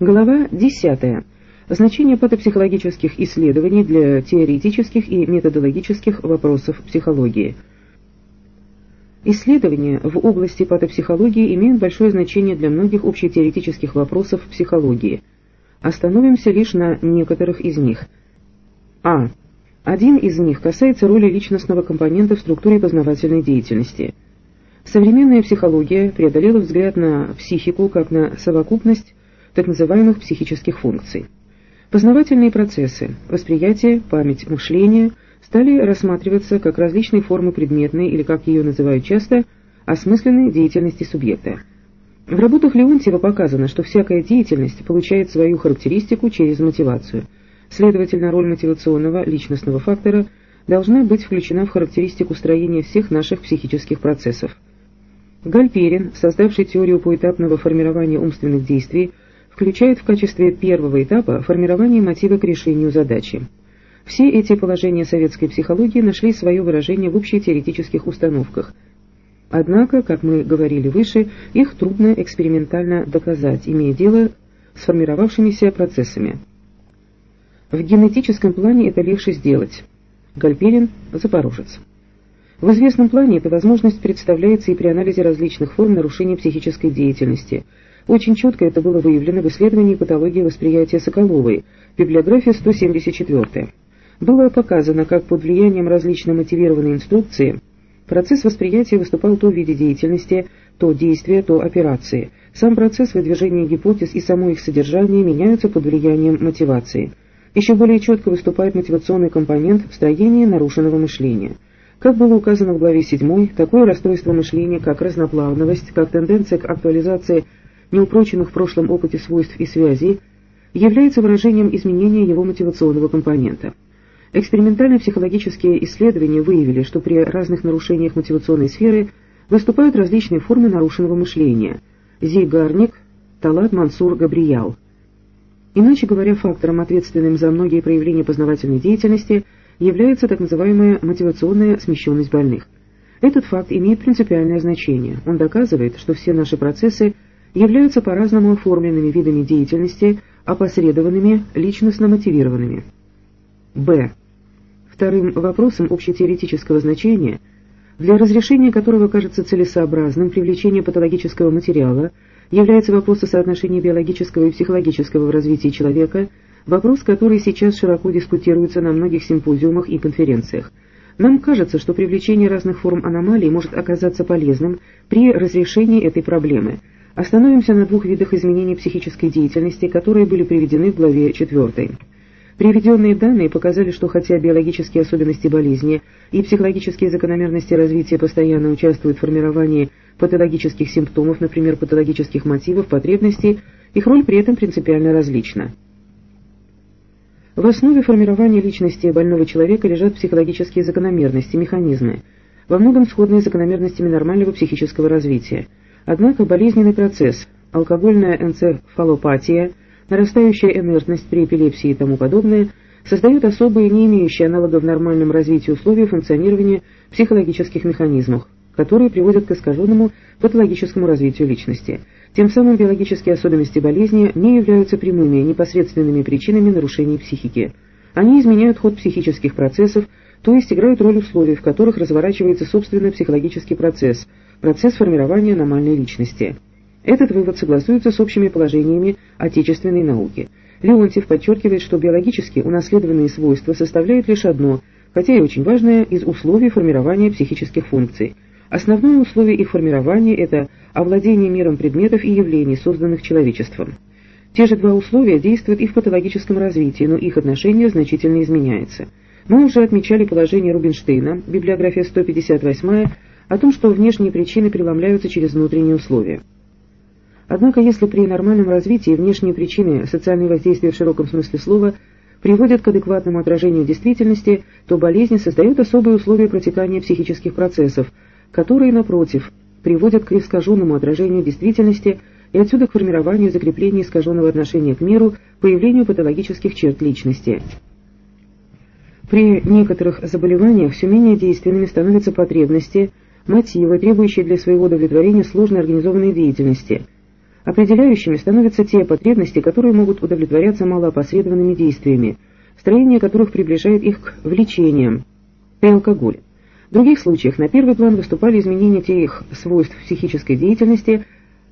Глава 10. Значение патопсихологических исследований для теоретических и методологических вопросов психологии. Исследования в области патопсихологии имеют большое значение для многих общетеоретических вопросов психологии. Остановимся лишь на некоторых из них. А. Один из них касается роли личностного компонента в структуре познавательной деятельности. Современная психология преодолела взгляд на психику как на совокупность так называемых психических функций. Познавательные процессы, восприятие, память, мышление стали рассматриваться как различные формы предметной или, как ее называют часто, осмысленной деятельности субъекта. В работах Леонтьева показано, что всякая деятельность получает свою характеристику через мотивацию. Следовательно, роль мотивационного личностного фактора должна быть включена в характеристику строения всех наших психических процессов. Гальперин, создавший теорию поэтапного формирования умственных действий, включает в качестве первого этапа формирование мотива к решению задачи. Все эти положения советской психологии нашли свое выражение в общетеоретических установках. Однако, как мы говорили выше, их трудно экспериментально доказать, имея дело с формировавшимися процессами. В генетическом плане это легче сделать. Гальперин, Запорожец. В известном плане эта возможность представляется и при анализе различных форм нарушения психической деятельности – очень четко это было выявлено в исследовании патологии восприятия Соколовой, библиография 174. Было показано, как под влиянием различно мотивированной инструкции процесс восприятия выступал то в виде деятельности, то действия, то операции. Сам процесс выдвижения гипотез и само их содержание меняются под влиянием мотивации. Еще более четко выступает мотивационный компонент в строении нарушенного мышления. Как было указано в главе 7, такое расстройство мышления, как разноплавность, как тенденция к актуализации неупроченных в прошлом опыте свойств и связей, является выражением изменения его мотивационного компонента. Экспериментальные психологические исследования выявили, что при разных нарушениях мотивационной сферы выступают различные формы нарушенного мышления. Зейгарник, Талат Мансур Габриял. Иначе говоря, фактором, ответственным за многие проявления познавательной деятельности, является так называемая мотивационная смещенность больных. Этот факт имеет принципиальное значение. Он доказывает, что все наши процессы – являются по-разному оформленными видами деятельности, опосредованными, личностно мотивированными. Б. Вторым вопросом общетеоретического значения, для разрешения которого кажется целесообразным привлечение патологического материала, является вопрос о соотношении биологического и психологического в развитии человека, вопрос, который сейчас широко дискутируется на многих симпозиумах и конференциях. Нам кажется, что привлечение разных форм аномалий может оказаться полезным при разрешении этой проблемы – Остановимся на двух видах изменений психической деятельности, которые были приведены в главе 4. Приведенные данные показали, что хотя биологические особенности болезни и психологические закономерности развития постоянно участвуют в формировании патологических симптомов, например, патологических мотивов, потребностей, их роль при этом принципиально различна. В основе формирования личности больного человека лежат психологические закономерности, механизмы, во многом сходные с закономерностями нормального психического развития – Однако болезненный процесс, алкогольная энцефалопатия, нарастающая инертность при эпилепсии и тому подобное создают особые, не имеющие аналогов в нормальном развитии условия функционирования психологических механизмов, которые приводят к искаженному патологическому развитию личности. Тем самым биологические особенности болезни не являются прямыми, непосредственными причинами нарушений психики. Они изменяют ход психических процессов, то есть играют роль условий, в которых разворачивается собственный психологический процесс – процесс формирования аномальной личности. Этот вывод согласуется с общими положениями отечественной науки. Леонтьев подчеркивает, что биологически унаследованные свойства составляют лишь одно, хотя и очень важное, из условий формирования психических функций. Основное условие их формирования – это овладение миром предметов и явлений, созданных человечеством. Те же два условия действуют и в патологическом развитии, но их отношение значительно изменяется. Мы уже отмечали положение Рубинштейна, библиография 158 о том, что внешние причины преломляются через внутренние условия. Однако, если при нормальном развитии внешние причины, социальные воздействия в широком смысле слова, приводят к адекватному отражению действительности, то болезни создают особые условия протекания психических процессов, которые, напротив, приводят к искаженному отражению действительности и отсюда к формированию и закреплению искаженного отношения к миру, появлению патологических черт личности. При некоторых заболеваниях все менее действенными становятся потребности – мотивы, требующие для своего удовлетворения сложной организованной деятельности. Определяющими становятся те потребности, которые могут удовлетворяться малоопосредованными действиями, строение которых приближает их к влечениям, и алкоголь. В других случаях на первый план выступали изменения тех свойств психической деятельности,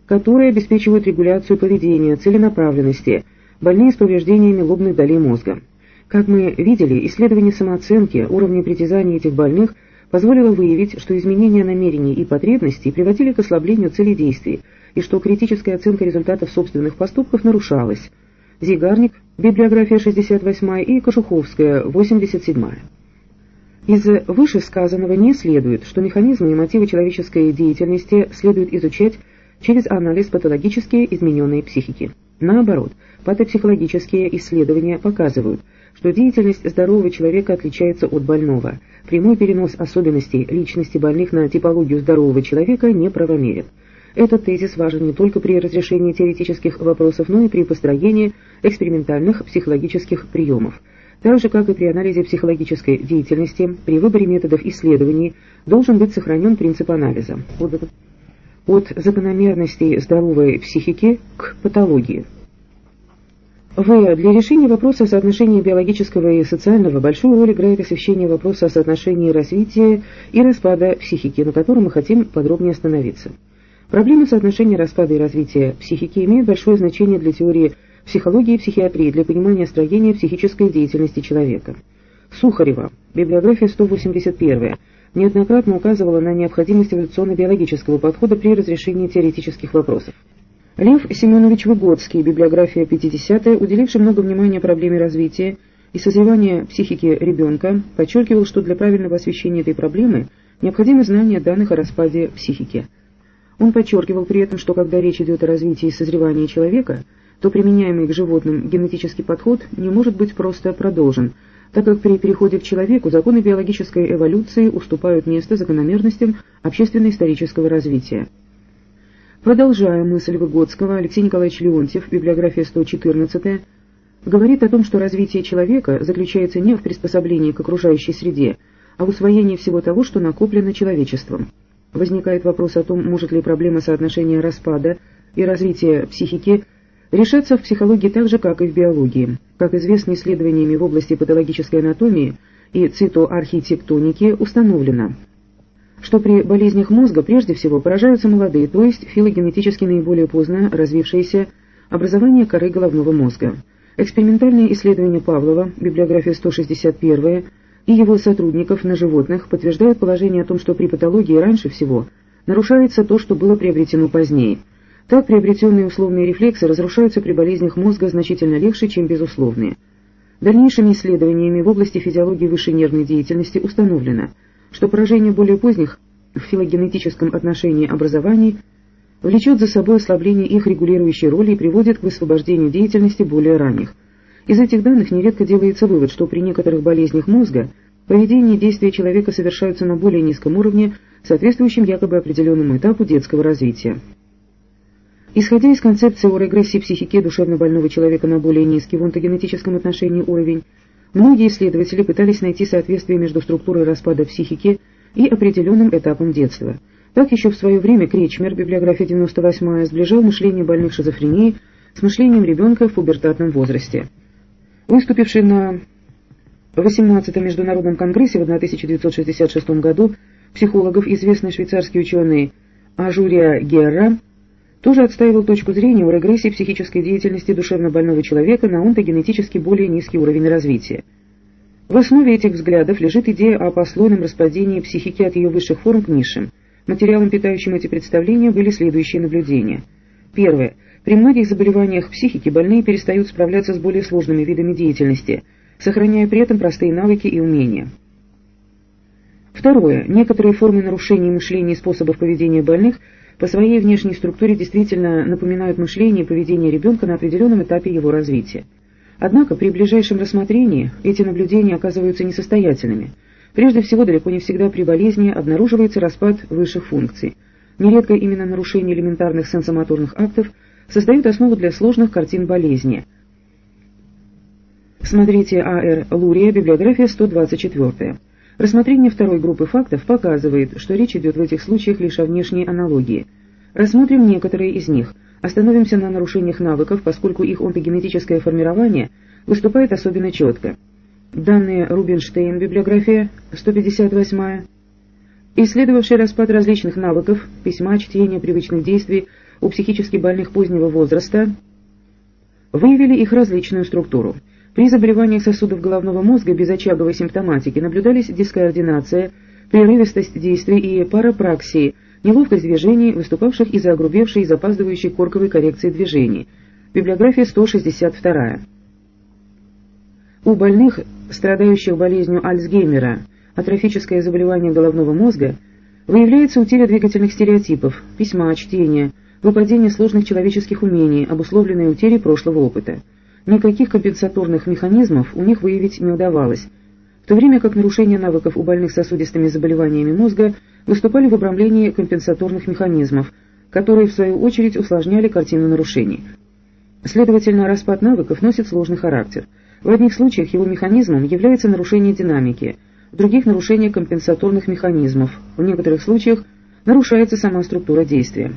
которые обеспечивают регуляцию поведения, целенаправленности, больные с повреждениями лобных долей мозга. Как мы видели, исследование самооценки, уровня притязаний этих больных позволило выявить, что изменения намерений и потребностей приводили к ослаблению целей действий, и что критическая оценка результатов собственных поступков нарушалась. Зигарник, библиография 68 и Кожуховская, 87. Из вышесказанного не следует, что механизмы и мотивы человеческой деятельности следует изучать через анализ патологически измененной психики. Наоборот, патопсихологические исследования показывают, что деятельность здорового человека отличается от больного. Прямой перенос особенностей личности больных на типологию здорового человека неправомерен. Этот тезис важен не только при разрешении теоретических вопросов, но и при построении экспериментальных психологических приемов. Так же, как и при анализе психологической деятельности, при выборе методов исследований должен быть сохранен принцип анализа от закономерностей здоровой психики к патологии. В. Для решения вопроса соотношения биологического и социального большую роль играет освещение вопроса о соотношении развития и распада психики, на котором мы хотим подробнее остановиться. Проблема соотношения распада и развития психики имеет большое значение для теории психологии и психиатрии, для понимания строения психической деятельности человека. Сухарева, библиография 181, неоднократно указывала на необходимость эволюционно-биологического подхода при разрешении теоретических вопросов. Лев Семенович Выгодский, библиография 50 уделивший много внимания проблеме развития и созревания психики ребенка, подчеркивал, что для правильного освещения этой проблемы необходимо знание данных о распаде психики. Он подчеркивал при этом, что когда речь идет о развитии и созревании человека, то применяемый к животным генетический подход не может быть просто продолжен, так как при переходе к человеку законы биологической эволюции уступают место закономерностям общественно-исторического развития. Продолжая мысль Выгодского, Алексей Николаевич Леонтьев, библиография 114, говорит о том, что развитие человека заключается не в приспособлении к окружающей среде, а в усвоении всего того, что накоплено человечеством. Возникает вопрос о том, может ли проблема соотношения распада и развития психики решаться в психологии так же, как и в биологии. Как известно исследованиями в области патологической анатомии и цитоархитектоники установлено, что при болезнях мозга прежде всего поражаются молодые, то есть филогенетически наиболее поздно развившиеся образования коры головного мозга. Экспериментальные исследования Павлова, библиография 161 и его сотрудников на животных подтверждают положение о том, что при патологии раньше всего нарушается то, что было приобретено позднее. Так приобретенные условные рефлексы разрушаются при болезнях мозга значительно легче, чем безусловные. Дальнейшими исследованиями в области физиологии высшей нервной деятельности установлено, что поражение более поздних в филогенетическом отношении образований влечет за собой ослабление их регулирующей роли и приводит к высвобождению деятельности более ранних – из этих данных нередко делается вывод, что при некоторых болезнях мозга поведение и действия человека совершаются на более низком уровне, соответствующем якобы определенному этапу детского развития. Исходя из концепции о регрессии психики душевно больного человека на более низкий в онтогенетическом отношении уровень, многие исследователи пытались найти соответствие между структурой распада психики и определенным этапом детства. Так еще в свое время Кречмер, библиография 98 сближал мышление больных шизофренией с мышлением ребенка в пубертатном возрасте. Выступивший на 18-м Международном конгрессе в 1966 году психологов известный швейцарский ученый Ажурия Герра тоже отстаивал точку зрения о регрессии психической деятельности душевно больного человека на онтогенетически более низкий уровень развития. В основе этих взглядов лежит идея о послойном распадении психики от ее высших форм к низшим. Материалом, питающим эти представления, были следующие наблюдения. Первое. При многих заболеваниях психики больные перестают справляться с более сложными видами деятельности, сохраняя при этом простые навыки и умения. Второе. Некоторые формы нарушений мышления и способов поведения больных по своей внешней структуре действительно напоминают мышление и поведение ребенка на определенном этапе его развития. Однако при ближайшем рассмотрении эти наблюдения оказываются несостоятельными. Прежде всего, далеко не всегда при болезни обнаруживается распад высших функций. Нередко именно нарушение элементарных сенсомоторных актов – создают основу для сложных картин болезни. Смотрите А.Р. Лурия, библиография 124. Рассмотрение второй группы фактов показывает, что речь идет в этих случаях лишь о внешней аналогии. Рассмотрим некоторые из них. Остановимся на нарушениях навыков, поскольку их онтогенетическое формирование выступает особенно четко. Данные Рубинштейн, библиография 158 исследовавший распад различных навыков, письма, чтения, привычных действий у психически больных позднего возраста, выявили их различную структуру. При заболеваниях сосудов головного мозга без очаговой симптоматики наблюдались дискоординация, прерывистость действий и парапраксии, неловкость движений, выступавших из-за огрубевшей и запаздывающей корковой коррекции движений. Библиография 162. У больных, страдающих болезнью Альцгеймера, атрофическое заболевание головного мозга, выявляется утеря двигательных стереотипов, письма, чтения, выпадение сложных человеческих умений, обусловленное утерей прошлого опыта. Никаких компенсаторных механизмов у них выявить не удавалось, в то время как нарушения навыков у больных сосудистыми заболеваниями мозга выступали в обрамлении компенсаторных механизмов, которые в свою очередь усложняли картину нарушений. Следовательно, распад навыков носит сложный характер. В одних случаях его механизмом является нарушение динамики, в других – нарушение компенсаторных механизмов, в некоторых случаях нарушается сама структура действия.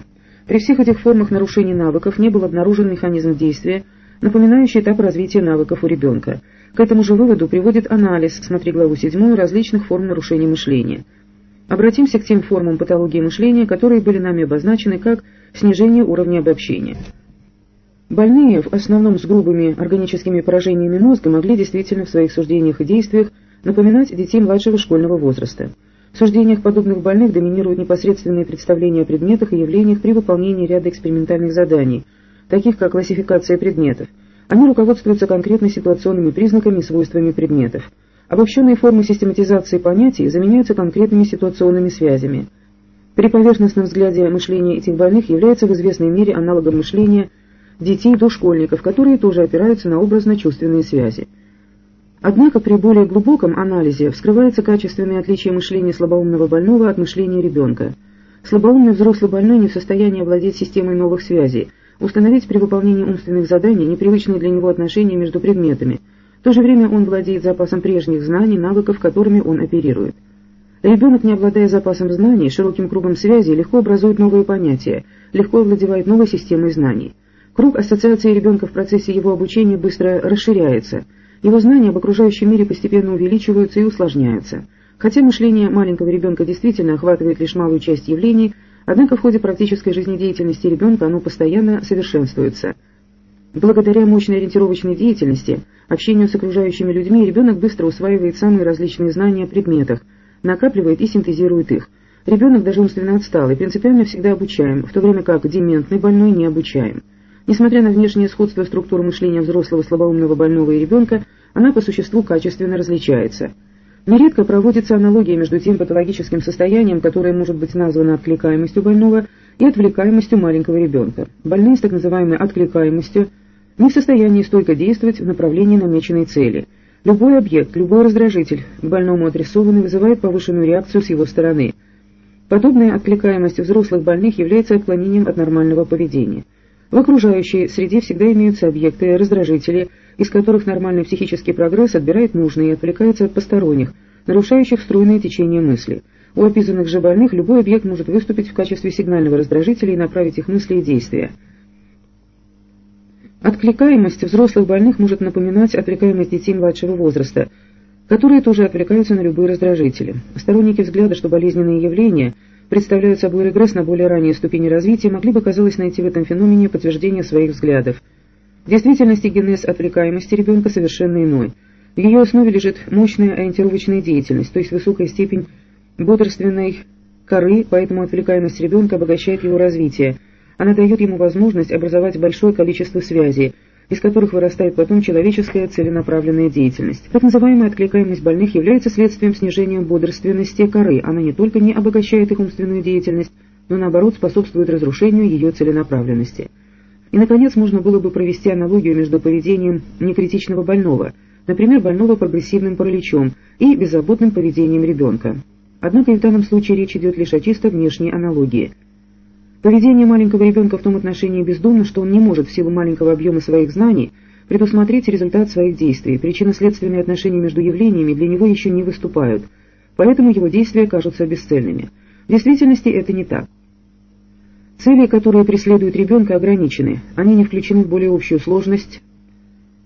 При всех этих формах нарушений навыков не был обнаружен механизм действия, напоминающий этап развития навыков у ребенка. К этому же выводу приводит анализ, смотри главу 7, различных форм нарушений мышления. Обратимся к тем формам патологии мышления, которые были нами обозначены как снижение уровня обобщения. Больные, в основном с грубыми органическими поражениями мозга, могли действительно в своих суждениях и действиях напоминать детей младшего школьного возраста. В суждениях подобных больных доминируют непосредственные представления о предметах и явлениях при выполнении ряда экспериментальных заданий, таких как классификация предметов. Они руководствуются конкретно ситуационными признаками и свойствами предметов. Обобщенные формы систематизации понятий заменяются конкретными ситуационными связями. При поверхностном взгляде мышление этих больных является в известной мере аналогом мышления детей дошкольников, которые тоже опираются на образно-чувственные связи. Однако при более глубоком анализе вскрывается качественное отличие мышления слабоумного больного от мышления ребенка. Слабоумный взрослый больной не в состоянии овладеть системой новых связей, установить при выполнении умственных заданий непривычные для него отношения между предметами. В то же время он владеет запасом прежних знаний, навыков, которыми он оперирует. Ребенок, не обладая запасом знаний, широким кругом связей, легко образует новые понятия, легко овладевает новой системой знаний. Круг ассоциации ребенка в процессе его обучения быстро расширяется – его знания об окружающем мире постепенно увеличиваются и усложняются. Хотя мышление маленького ребенка действительно охватывает лишь малую часть явлений, однако в ходе практической жизнедеятельности ребенка оно постоянно совершенствуется. Благодаря мощной ориентировочной деятельности, общению с окружающими людьми, ребенок быстро усваивает самые различные знания о предметах, накапливает и синтезирует их. Ребенок даже умственно отсталый, принципиально всегда обучаем, в то время как дементный больной не обучаем. Несмотря на внешнее сходство структуры мышления взрослого слабоумного больного и ребенка, она по существу качественно различается. Нередко проводится аналогия между тем патологическим состоянием, которое может быть названо откликаемостью больного, и отвлекаемостью маленького ребенка. Больные с так называемой откликаемостью не в состоянии стойко действовать в направлении намеченной цели. Любой объект, любой раздражитель, больному адресованный, вызывает повышенную реакцию с его стороны. Подобная откликаемость взрослых больных является отклонением от нормального поведения. В окружающей среде всегда имеются объекты, раздражители, из которых нормальный психический прогресс отбирает нужные и отвлекается от посторонних, нарушающих стройное течение мысли. У описанных же больных любой объект может выступить в качестве сигнального раздражителя и направить их мысли и действия. Откликаемость взрослых больных может напоминать отвлекаемость детей младшего возраста, которые тоже отвлекаются на любые раздражители. Сторонники взгляда, что болезненные явления – представляют собой регресс на более ранние ступени развития, могли бы, казалось, найти в этом феномене подтверждение своих взглядов. В действительности генез отвлекаемости ребенка совершенно иной. В ее основе лежит мощная ориентировочная деятельность, то есть высокая степень бодрственной коры, поэтому отвлекаемость ребенка обогащает его развитие. Она дает ему возможность образовать большое количество связей, из которых вырастает потом человеческая целенаправленная деятельность. Так называемая откликаемость больных является следствием снижения бодрственности коры. Она не только не обогащает их умственную деятельность, но наоборот способствует разрушению ее целенаправленности. И, наконец, можно было бы провести аналогию между поведением некритичного больного, например, больного прогрессивным параличом, и беззаботным поведением ребенка. Однако и в данном случае речь идет лишь о чисто внешней аналогии – Поведение маленького ребенка в том отношении бездумно, что он не может в силу маленького объема своих знаний предусмотреть результат своих действий. Причинно-следственные отношения между явлениями для него еще не выступают, поэтому его действия кажутся бесцельными. В действительности это не так. Цели, которые преследуют ребенка, ограничены. Они не включены в более общую сложность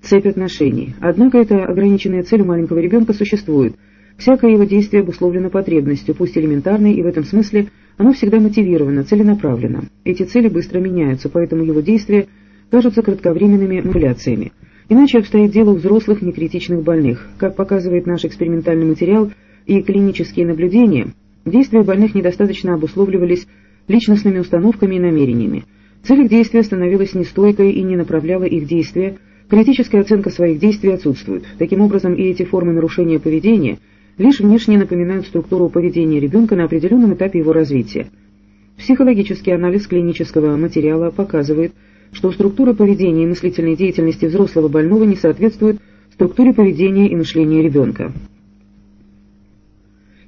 цепь отношений. Однако эта ограниченная цель у маленького ребенка существует. Всякое его действие обусловлено потребностью, пусть элементарной, и в этом смысле оно всегда мотивировано, целенаправленно. Эти цели быстро меняются, поэтому его действия кажутся кратковременными манипуляциями. Иначе обстоит дело у взрослых некритичных больных. Как показывает наш экспериментальный материал и клинические наблюдения, действия больных недостаточно обусловливались личностными установками и намерениями. Цель их действия становилась нестойкой и не направляла их действия, критическая оценка своих действий отсутствует. Таким образом, и эти формы нарушения поведения лишь внешне напоминают структуру поведения ребенка на определенном этапе его развития. Психологический анализ клинического материала показывает, что структура поведения и мыслительной деятельности взрослого больного не соответствует структуре поведения и мышления ребенка.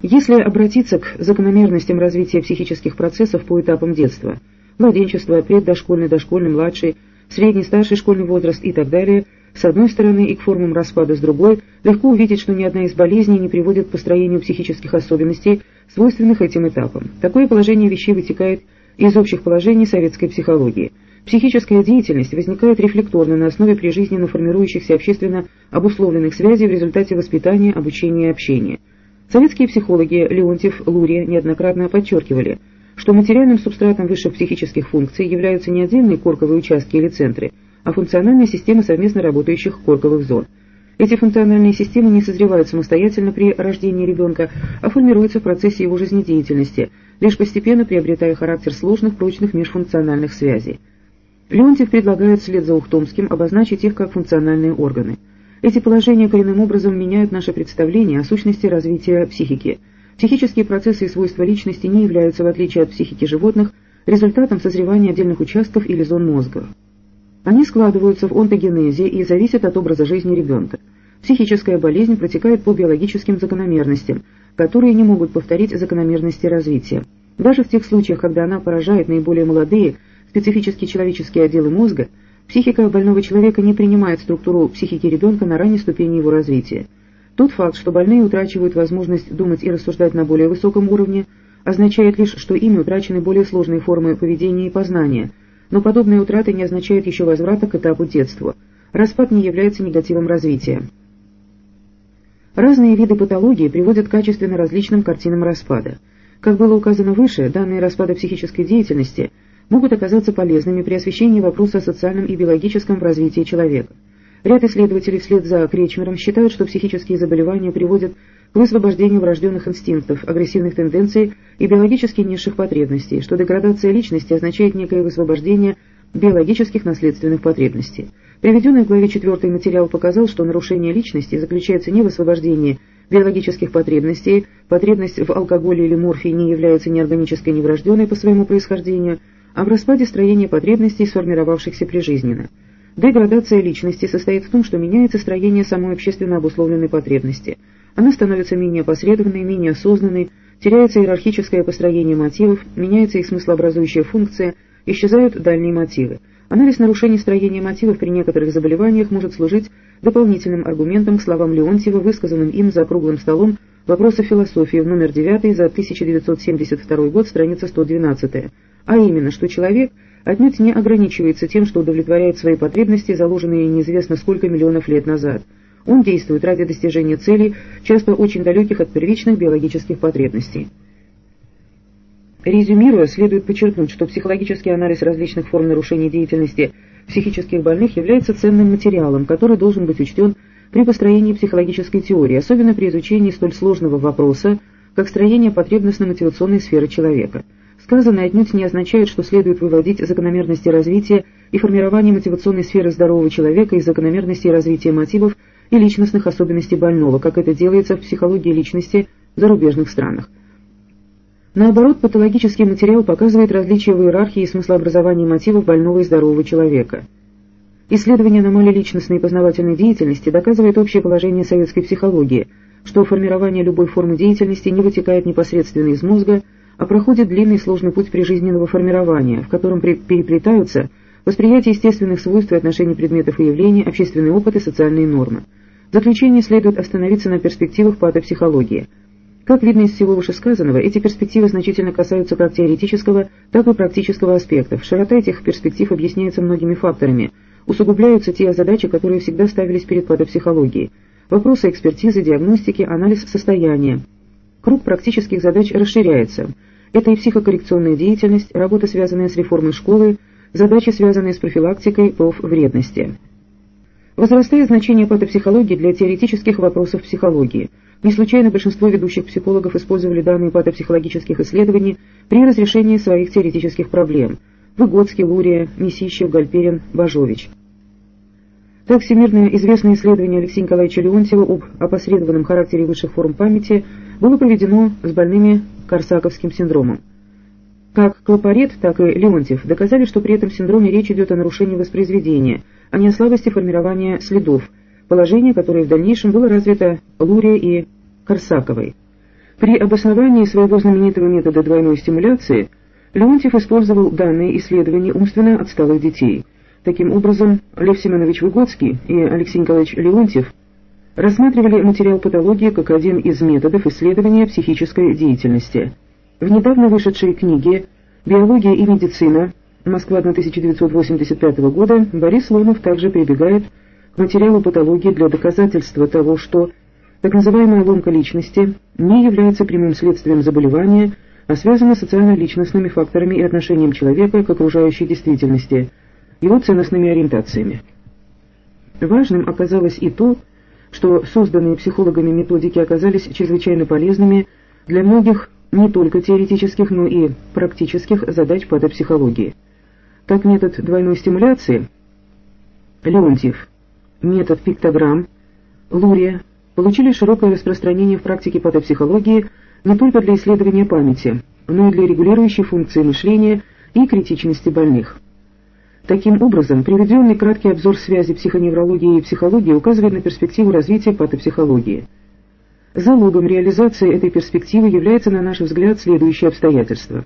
Если обратиться к закономерностям развития психических процессов по этапам детства, младенчества, преддошкольный, дошкольный, младший, средний, старший школьный возраст и так далее, с одной стороны и к формам распада с другой, легко увидеть, что ни одна из болезней не приводит к построению психических особенностей, свойственных этим этапам. Такое положение вещей вытекает из общих положений советской психологии. Психическая деятельность возникает рефлекторно на основе прижизненно формирующихся общественно обусловленных связей в результате воспитания, обучения и общения. Советские психологи Леонтьев, Лурия неоднократно подчеркивали, что материальным субстратом высших психических функций являются не отдельные корковые участки или центры, а функциональная система совместно работающих корковых зон. Эти функциональные системы не созревают самостоятельно при рождении ребенка, а формируются в процессе его жизнедеятельности, лишь постепенно приобретая характер сложных прочных межфункциональных связей. Леонтьев предлагает вслед за Ухтомским обозначить их как функциональные органы – эти положения коренным образом меняют наше представление о сущности развития психики. Психические процессы и свойства личности не являются, в отличие от психики животных, результатом созревания отдельных участков или зон мозга. Они складываются в онтогенезе и зависят от образа жизни ребенка. Психическая болезнь протекает по биологическим закономерностям, которые не могут повторить закономерности развития. Даже в тех случаях, когда она поражает наиболее молодые, специфические человеческие отделы мозга, Психика больного человека не принимает структуру психики ребенка на ранней ступени его развития. Тот факт, что больные утрачивают возможность думать и рассуждать на более высоком уровне, означает лишь, что ими утрачены более сложные формы поведения и познания, но подобные утраты не означают еще возврата к этапу детства. Распад не является негативом развития. Разные виды патологии приводят к качественно различным картинам распада. Как было указано выше, данные распада психической деятельности – могут оказаться полезными при освещении вопроса о социальном и биологическом развитии человека. Ряд исследователей вслед за Кречмером считают, что психические заболевания приводят высвобождению врожденных инстинктов, агрессивных тенденций и биологически низших потребностей, что деградация личности означает некое высвобождение биологических наследственных потребностей. Приведенный в главе 4 материал показал, что нарушение личности заключается не в освобождении биологических потребностей, потребность в алкоголе или морфии не является неорганической неврожденной по своему происхождению – а в распаде строения потребностей, сформировавшихся прижизненно. Деградация личности состоит в том, что меняется строение самой общественно обусловленной потребности. Она становится менее посредованной, менее осознанной, теряется иерархическое построение мотивов, меняется их смыслообразующая функция, исчезают дальние мотивы. Анализ нарушений строения мотивов при некоторых заболеваниях может служить дополнительным аргументом к словам Леонтьева, высказанным им за круглым столом «Вопросы философии» в номер 9 за 1972 год, страница 112 а именно, что человек отнюдь не ограничивается тем, что удовлетворяет свои потребности, заложенные неизвестно сколько миллионов лет назад. Он действует ради достижения целей, часто очень далеких от первичных биологических потребностей. Резюмируя, следует подчеркнуть, что психологический анализ различных форм нарушений деятельности психических больных является ценным материалом, который должен быть учтен при построении психологической теории, особенно при изучении столь сложного вопроса, как строение потребностно-мотивационной сферы человека – Сказанное отнюдь не означает, что следует выводить закономерности развития и формирования мотивационной сферы здорового человека из закономерностей развития мотивов и личностных особенностей больного, как это делается в психологии личности в зарубежных странах. Наоборот, патологический материал показывает различия в иерархии и смыслообразовании мотивов больного и здорового человека. Исследование аномалий личностной и познавательной деятельности доказывает общее положение советской психологии, что формирование любой формы деятельности не вытекает непосредственно из мозга, а проходит длинный сложный путь прижизненного формирования, в котором переплетаются восприятие естественных свойств и отношений предметов и явлений, общественный опыт и социальные нормы. В заключение следует остановиться на перспективах патопсихологии. Как видно из всего вышесказанного, эти перспективы значительно касаются как теоретического, так и практического аспектов. Широта этих перспектив объясняется многими факторами. Усугубляются те задачи, которые всегда ставились перед патопсихологией. Вопросы экспертизы, диагностики, анализ состояния. Круг практических задач расширяется. Это и психокоррекционная деятельность, работа, связанная с реформой школы, задачи, связанные с профилактикой ПОВ вредности. Возрастает значение патопсихологии для теоретических вопросов психологии – не случайно большинство ведущих психологов использовали данные патопсихологических исследований при разрешении своих теоретических проблем. Выгодский, Лурия, Месищев, Гальперин, Бажович. Так, всемирно известное исследование Алексея Николаевича Леонтьева об опосредованном характере высших форм памяти было проведено с больными Корсаковским синдромом. Как Клопарет, так и Леонтьев доказали, что при этом синдроме речь идет о нарушении воспроизведения, а не о слабости формирования следов, положение, которое в дальнейшем было развито Лурия и Корсаковой. При обосновании своего знаменитого метода двойной стимуляции Леонтьев использовал данные исследования умственно отсталых детей. Таким образом, Лев Семенович Выгодский и Алексей Николаевич Леонтьев рассматривали материал патологии как один из методов исследования психической деятельности. В недавно вышедшей книге «Биология и медицина. Москва 1985 года» Борис Ломов также прибегает к материалу патологии для доказательства того, что так называемая ломка личности не является прямым следствием заболевания, а связана с социально-личностными факторами и отношением человека к окружающей действительности, его ценностными ориентациями. Важным оказалось и то, что созданные психологами методики оказались чрезвычайно полезными для многих не только теоретических, но и практических задач патопсихологии. Так метод двойной стимуляции, Леонтьев, метод пиктограмм, Лурия, получили широкое распространение в практике патопсихологии не только для исследования памяти, но и для регулирующей функции мышления и критичности больных. Таким образом, приведенный краткий обзор связи психоневрологии и психологии указывает на перспективу развития патопсихологии. Залогом реализации этой перспективы является, на наш взгляд, следующее обстоятельство.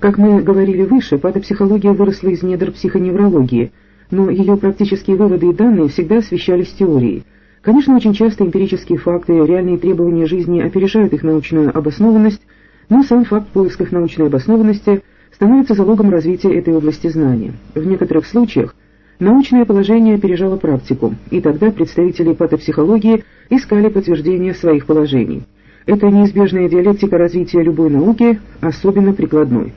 Как мы говорили выше, патопсихология выросла из недр психоневрологии, но ее практические выводы и данные всегда освещались теорией – Конечно, очень часто эмпирические факты, реальные требования жизни опережают их научную обоснованность, но сам факт поиска их научной обоснованности становится залогом развития этой области знания. В некоторых случаях научное положение опережало практику, и тогда представители патопсихологии искали подтверждение своих положений. Это неизбежная диалектика развития любой науки, особенно прикладной.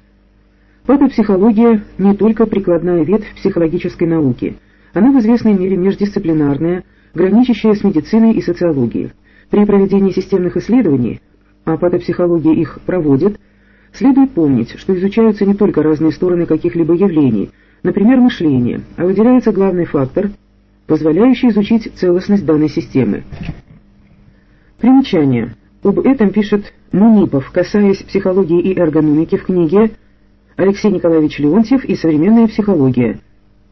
Патопсихология не только прикладная ветвь психологической науки, она в известной мере междисциплинарная, граничащая с медициной и социологией. При проведении системных исследований, а патопсихология их проводит, следует помнить, что изучаются не только разные стороны каких-либо явлений, например, мышление, а выделяется главный фактор, позволяющий изучить целостность данной системы. Примечание. Об этом пишет Мунипов, касаясь психологии и эргономики в книге Алексей Николаевич Леонтьев и «Современная психология».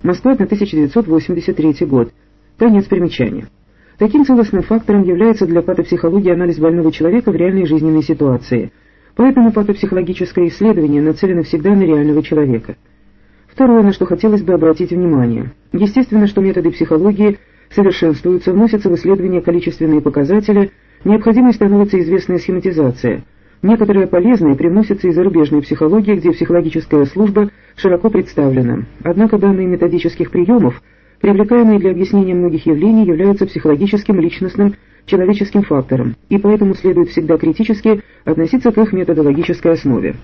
Москва, 1983 год. Конец примечания. Таким целостным фактором является для патопсихологии анализ больного человека в реальной жизненной ситуации. Поэтому патопсихологическое исследование нацелено всегда на реального человека. Второе, на что хотелось бы обратить внимание. Естественно, что методы психологии совершенствуются, вносятся в исследования количественные показатели, необходимой становится известная схематизация. Некоторые полезные привносятся из зарубежной психологии, где психологическая служба широко представлена. Однако данные методических приемов – привлекаемые для объяснения многих явлений, являются психологическим, личностным, человеческим фактором, и поэтому следует всегда критически относиться к их методологической основе.